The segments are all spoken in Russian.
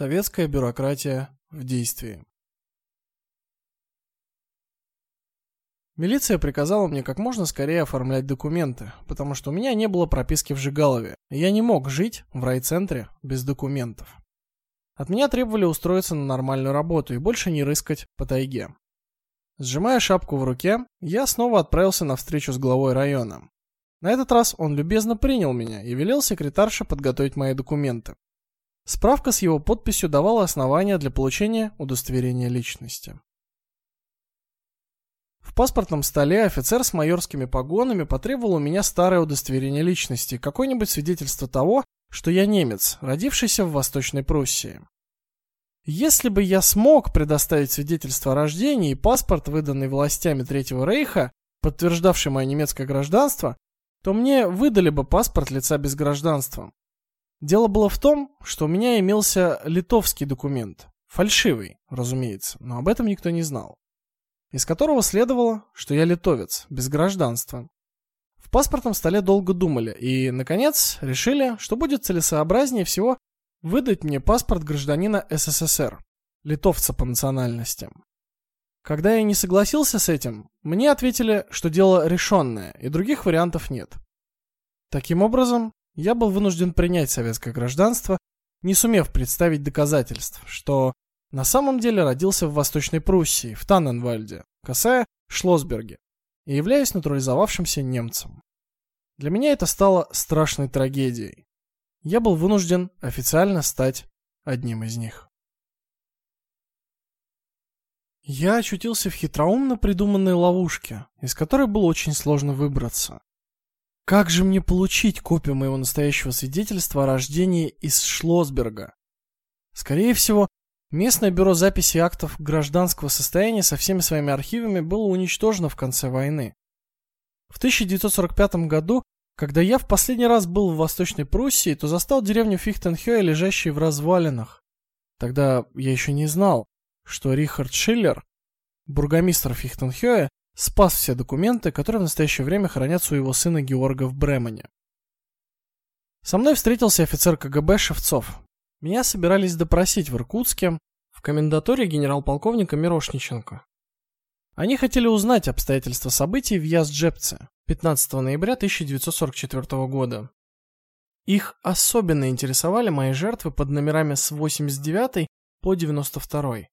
Советская бюрократия в действии. Милиция приказала мне как можно скорее оформлять документы, потому что у меня не было прописки в Жигалове, и я не мог жить в райцентре без документов. От меня требовали устроиться на нормальную работу и больше не рыскать по тайге. Сжимая шапку в руке, я снова отправился на встречу с главой района. На этот раз он любезно принял меня и велел секретарше подготовить мои документы. Справка с его подписью давала основания для получения удостоверения личности. В паспортном столе офицер с майорскими погонами потребовал у меня старое удостоверение личности, какое-нибудь свидетельство того, что я немец, родившийся в Восточной Пруссии. Если бы я смог предоставить свидетельство о рождении и паспорт, выданный властями Третьего Рейха, подтверждавший мое немецкое гражданство, то мне выдали бы паспорт лица без гражданства. Дело было в том, что у меня имелся литовский документ, фальшивый, разумеется, но об этом никто не знал, из которого следовало, что я литовец, без гражданства. В паспортном столе долго думали и наконец решили, что будет целесообразнее всего выдать мне паспорт гражданина СССР, литовца по национальности. Когда я не согласился с этим, мне ответили, что дело решенное и других вариантов нет. Таким образом, я был вынужден принять советское гражданство, не сумев представить доказательств, что на самом деле родился в Восточной Пруссии, в Танненвальде, касая Шлосберге, и являюсь натурализовавшимся немцем. Для меня это стало страшной трагедией. Я был вынужден официально стать одним из них. Я очутился в хитроумно придуманной ловушке, из которой было очень сложно выбраться. Как же мне получить копию моего настоящего свидетельства о рождении из Шлосберга? Скорее всего, местное бюро записи актов гражданского состояния со всеми своими архивами было уничтожено в конце войны. В 1945 году, когда я в последний раз был в Восточной Пруссии, то застал деревню Фихтенхёе, лежащей в развалинах. Тогда я еще не знал, что Рихард Шиллер, бургомистр Фихтенхёе, спас все документы, которые в настоящее время хранятся у его сына Георга в Бремене. Со мной встретился офицер КГБ Шевцов. Меня собирались допросить в Иркутске в комендатуре генерал-полковника Мирошниченко. Они хотели узнать обстоятельства событий в Язджепце 15 ноября 1944 года. Их особенно интересовали мои жертвы под номерами с 89 по 92.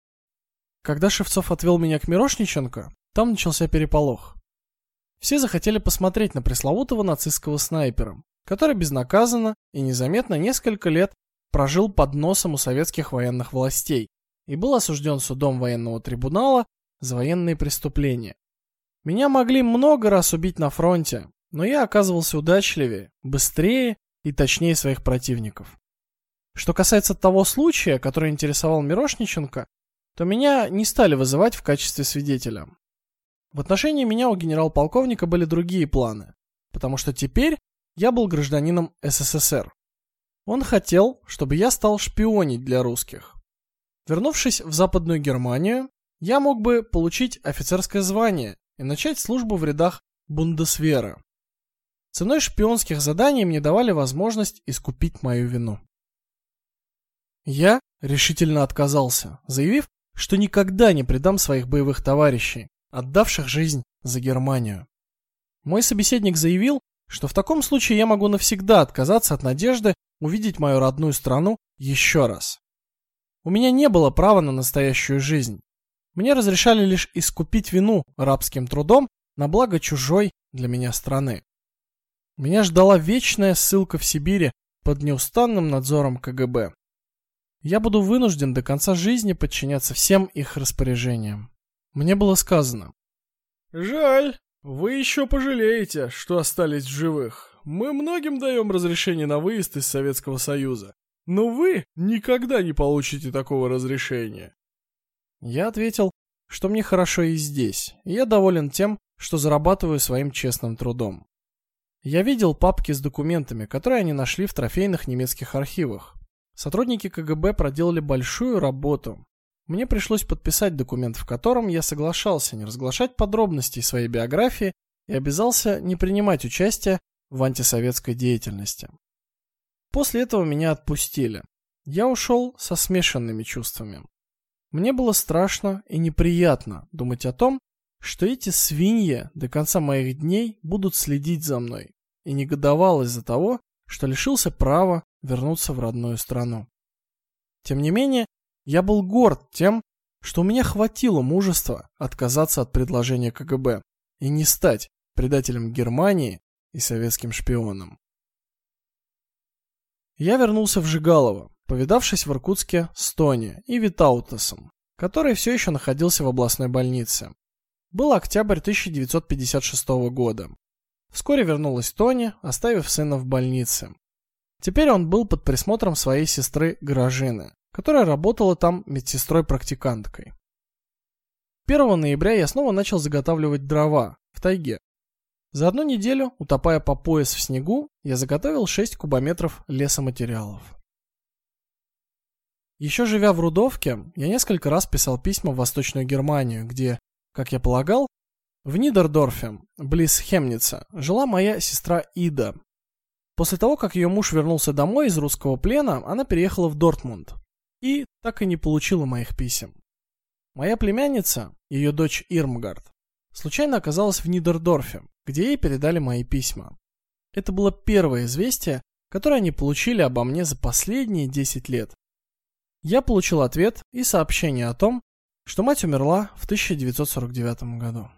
Когда Шевцов отвел меня к Мирошниченко, там начался переполох. Все захотели посмотреть на пресловутого нацистского снайпера, который безнаказанно и незаметно несколько лет прожил под носом у советских военных властей и был осужден судом военного трибунала за военные преступления. Меня могли много раз убить на фронте, но я оказывался удачливее, быстрее и точнее своих противников. Что касается того случая, который интересовал Мирошниченко, то меня не стали вызывать в качестве свидетеля. В отношении меня у генерал-полковника были другие планы, потому что теперь я был гражданином СССР. Он хотел, чтобы я стал шпионить для русских. Вернувшись в Западную Германию, я мог бы получить офицерское звание и начать службу в рядах Бундесвера. Ценой шпионских заданий мне давали возможность искупить мою вину. Я решительно отказался, заявив, что никогда не предам своих боевых товарищей, отдавших жизнь за Германию. Мой собеседник заявил, что в таком случае я могу навсегда отказаться от надежды увидеть мою родную страну еще раз. У меня не было права на настоящую жизнь. Мне разрешали лишь искупить вину рабским трудом на благо чужой для меня страны. Меня ждала вечная ссылка в Сибири под неустанным надзором КГБ. Я буду вынужден до конца жизни подчиняться всем их распоряжениям. Мне было сказано: "Жаль, вы еще пожалеете, что остались в живых. Мы многим даем разрешение на выезд из Советского Союза, но вы никогда не получите такого разрешения". Я ответил, что мне хорошо и здесь. И я доволен тем, что зарабатываю своим честным трудом. Я видел папки с документами, которые они нашли в трофейных немецких архивах. Сотрудники КГБ проделали большую работу, мне пришлось подписать документ, в котором я соглашался не разглашать подробностей своей биографии и обязался не принимать участие в антисоветской деятельности. После этого меня отпустили. я ушел со смешанными чувствами. Мне было страшно и неприятно думать о том, что эти свиньи до конца моих дней будут следить за мной, и негодовал из-за того, что лишился права вернуться в родную страну. Тем не менее, я был горд тем, что у меня хватило мужества отказаться от предложения КГБ и не стать предателем Германии и советским шпионом. Я вернулся в Жигалово, повидавшись в Иркутске с Тони и Витаутасом, который все еще находился в областной больнице. Был октябрь 1956 года. Вскоре вернулась Тони, оставив сына в больнице. Теперь он был под присмотром своей сестры Гражины, которая работала там медсестрой-практиканткой. 1 ноября я снова начал заготавливать дрова в тайге. За одну неделю, утопая по пояс в снегу, я заготовил 6 кубометров лесоматериалов. Еще живя в Рудовке, я несколько раз писал письма в Восточную Германию, где, как я полагал, в Нидердорфе, близ Хемница, жила моя сестра Ида. После того, как ее муж вернулся домой из русского плена, она переехала в Дортмунд и так и не получила моих писем. Моя племянница, ее дочь Ирмгард, случайно оказалась в Нидердорфе, где ей передали мои письма. Это было первое известие, которое они получили обо мне за последние 10 лет. Я получил ответ и сообщение о том, что мать умерла в 1949 году.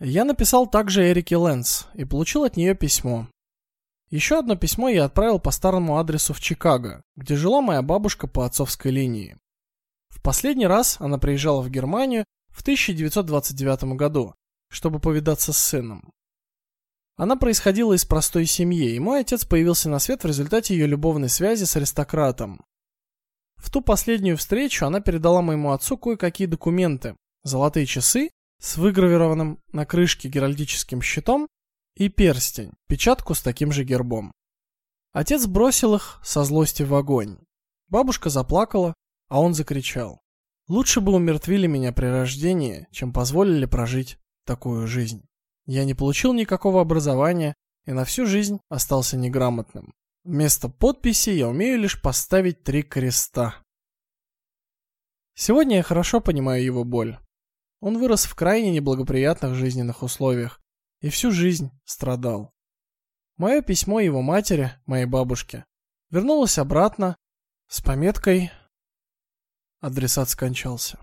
Я написал также Эрике Лэнс и получил от нее письмо. Еще одно письмо я отправил по старому адресу в Чикаго, где жила моя бабушка по отцовской линии. В последний раз она приезжала в Германию в 1929 году, чтобы повидаться с сыном. Она происходила из простой семьи, и мой отец появился на свет в результате ее любовной связи с аристократом. В ту последнюю встречу она передала моему отцу кое-какие документы: золотые часы с выгравированным на крышке геральдическим щитом и перстень, печатку с таким же гербом. Отец бросил их со злости в огонь. Бабушка заплакала, а он закричал: "Лучше бы умертвили меня при рождении, чем позволили прожить такую жизнь. Я не получил никакого образования и на всю жизнь остался неграмотным. Вместо подписи я умею лишь поставить три креста. Сегодня я хорошо понимаю его боль. Он вырос в крайне неблагоприятных жизненных условиях и всю жизнь страдал. Мое письмо его матери, моей бабушке, вернулось обратно с пометкой «Адресат скончался».